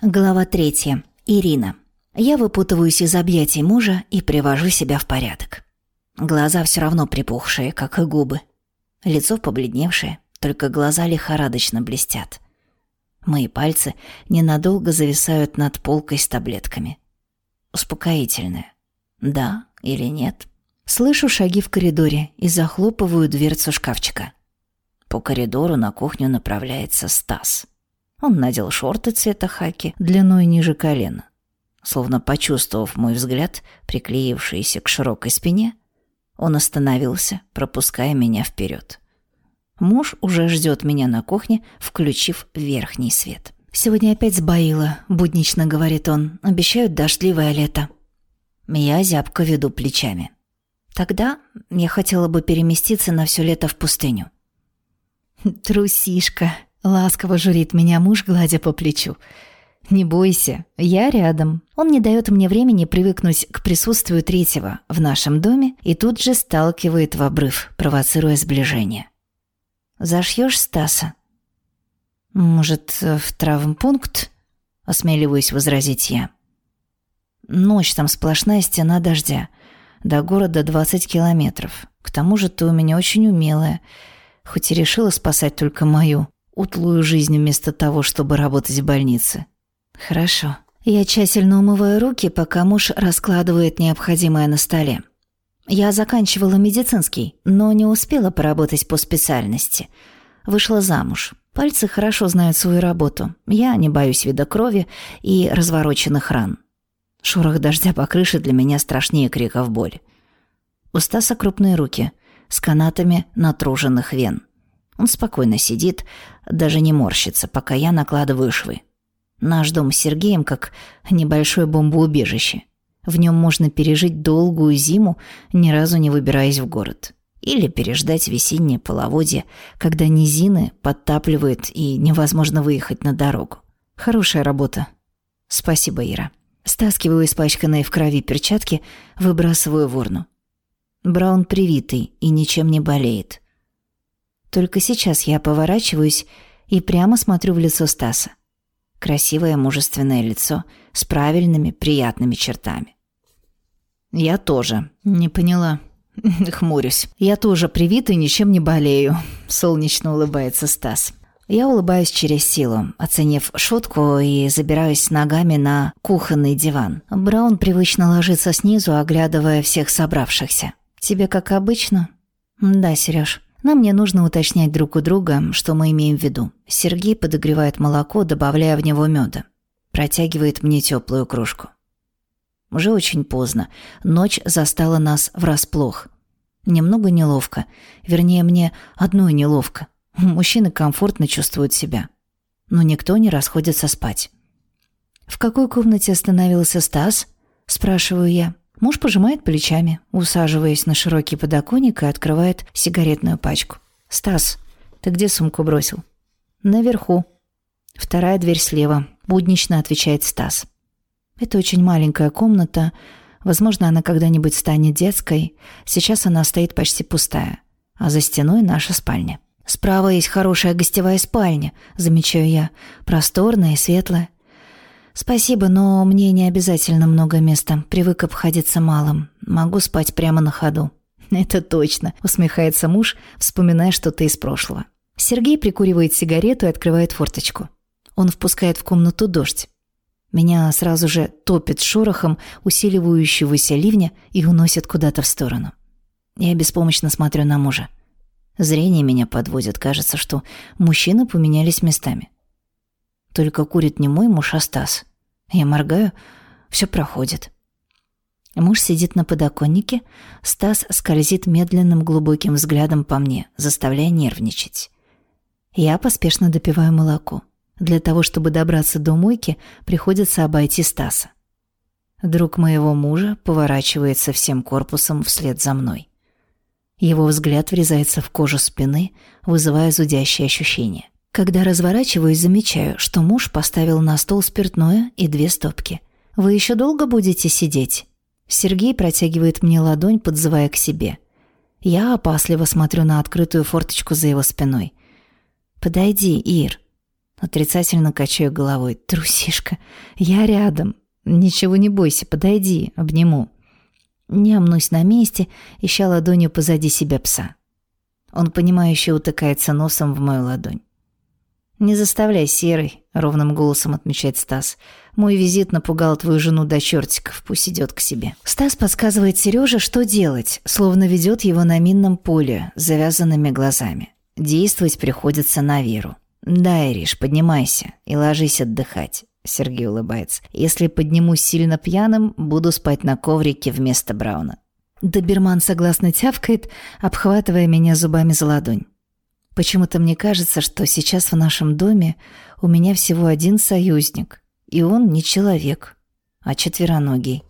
Глава третья. Ирина. Я выпутываюсь из объятий мужа и привожу себя в порядок. Глаза все равно припухшие, как и губы. Лицо побледневшее, только глаза лихорадочно блестят. Мои пальцы ненадолго зависают над полкой с таблетками. Успокоительное. Да или нет? Слышу шаги в коридоре и захлопываю дверцу шкафчика. По коридору на кухню направляется Стас. Он надел шорты цвета хаки длиной ниже колена. Словно почувствовав мой взгляд, приклеившийся к широкой спине, он остановился, пропуская меня вперед. Муж уже ждет меня на кухне, включив верхний свет. «Сегодня опять сбоило», — буднично говорит он. «Обещают дождливое лето». Я зябко веду плечами. Тогда я хотела бы переместиться на все лето в пустыню. «Трусишка», Ласково журит меня муж, гладя по плечу. «Не бойся, я рядом». Он не дает мне времени привыкнуть к присутствию третьего в нашем доме и тут же сталкивает в обрыв, провоцируя сближение. «Зашьешь Стаса?» «Может, в травмпункт?» — осмеливаюсь возразить я. «Ночь там сплошная стена дождя. До города 20 километров. К тому же ты у меня очень умелая, хоть и решила спасать только мою утлую жизнь вместо того, чтобы работать в больнице. Хорошо. Я тщательно умываю руки, пока муж раскладывает необходимое на столе. Я заканчивала медицинский, но не успела поработать по специальности. Вышла замуж. Пальцы хорошо знают свою работу. Я не боюсь вида крови и развороченных ран. Шорох дождя по крыше для меня страшнее криков боли. У Стаса крупные руки с канатами натруженных вен. Он спокойно сидит, даже не морщится, пока я накладываю швы. Наш дом с Сергеем как небольшое бомбоубежище. В нем можно пережить долгую зиму, ни разу не выбираясь в город. Или переждать весеннее половодье, когда низины подтапливает и невозможно выехать на дорогу. Хорошая работа. Спасибо, Ира. Стаскиваю испачканные в крови перчатки, выбрасываю в урну. Браун привитый и ничем не болеет. Только сейчас я поворачиваюсь и прямо смотрю в лицо Стаса. Красивое мужественное лицо с правильными, приятными чертами. «Я тоже. Не поняла». Хмурюсь. «Я тоже привит и ничем не болею», — солнечно улыбается Стас. Я улыбаюсь через силу, оценив шутку и забираюсь ногами на кухонный диван. Браун привычно ложится снизу, оглядывая всех собравшихся. «Тебе как обычно?» «Да, Серёж». Нам не нужно уточнять друг у друга, что мы имеем в виду. Сергей подогревает молоко, добавляя в него меда. Протягивает мне теплую кружку. Уже очень поздно. Ночь застала нас врасплох. Немного неловко. Вернее, мне одной неловко. Мужчины комфортно чувствуют себя. Но никто не расходится спать. «В какой комнате остановился Стас?» – спрашиваю я. Муж пожимает плечами, усаживаясь на широкий подоконник и открывает сигаретную пачку. «Стас, ты где сумку бросил?» «Наверху». «Вторая дверь слева», — буднично отвечает Стас. «Это очень маленькая комната. Возможно, она когда-нибудь станет детской. Сейчас она стоит почти пустая. А за стеной наша спальня». «Справа есть хорошая гостевая спальня», — замечаю я. «Просторная и светлая. «Спасибо, но мне не обязательно много места. Привык обходиться малым. Могу спать прямо на ходу». «Это точно», — усмехается муж, вспоминая что-то из прошлого. Сергей прикуривает сигарету и открывает форточку. Он впускает в комнату дождь. Меня сразу же топит шорохом усиливающегося ливня и уносит куда-то в сторону. Я беспомощно смотрю на мужа. Зрение меня подводит. Кажется, что мужчины поменялись местами. Только курит не мой муж, а Стас. Я моргаю, все проходит. Муж сидит на подоконнике, Стас скользит медленным глубоким взглядом по мне, заставляя нервничать. Я поспешно допиваю молоко. Для того, чтобы добраться до мойки, приходится обойти Стаса. Друг моего мужа поворачивается всем корпусом вслед за мной. Его взгляд врезается в кожу спины, вызывая зудящее ощущение. Когда разворачиваюсь, замечаю, что муж поставил на стол спиртное и две стопки. «Вы еще долго будете сидеть?» Сергей протягивает мне ладонь, подзывая к себе. Я опасливо смотрю на открытую форточку за его спиной. «Подойди, Ир». Отрицательно качаю головой. «Трусишка, я рядом. Ничего не бойся, подойди, обниму». Не амнусь на месте, ища ладонью позади себя пса. Он, понимающе утыкается носом в мою ладонь. «Не заставляй, Серый», — ровным голосом отмечает Стас. «Мой визит напугал твою жену до чертиков, пусть идет к себе». Стас подсказывает Сереже, что делать, словно ведет его на минном поле, с завязанными глазами. Действовать приходится на веру. «Да, Ириш, поднимайся и ложись отдыхать», — Сергей улыбается. «Если поднимусь сильно пьяным, буду спать на коврике вместо Брауна». Доберман согласно тявкает, обхватывая меня зубами за ладонь. Почему-то мне кажется, что сейчас в нашем доме у меня всего один союзник, и он не человек, а четвероногий.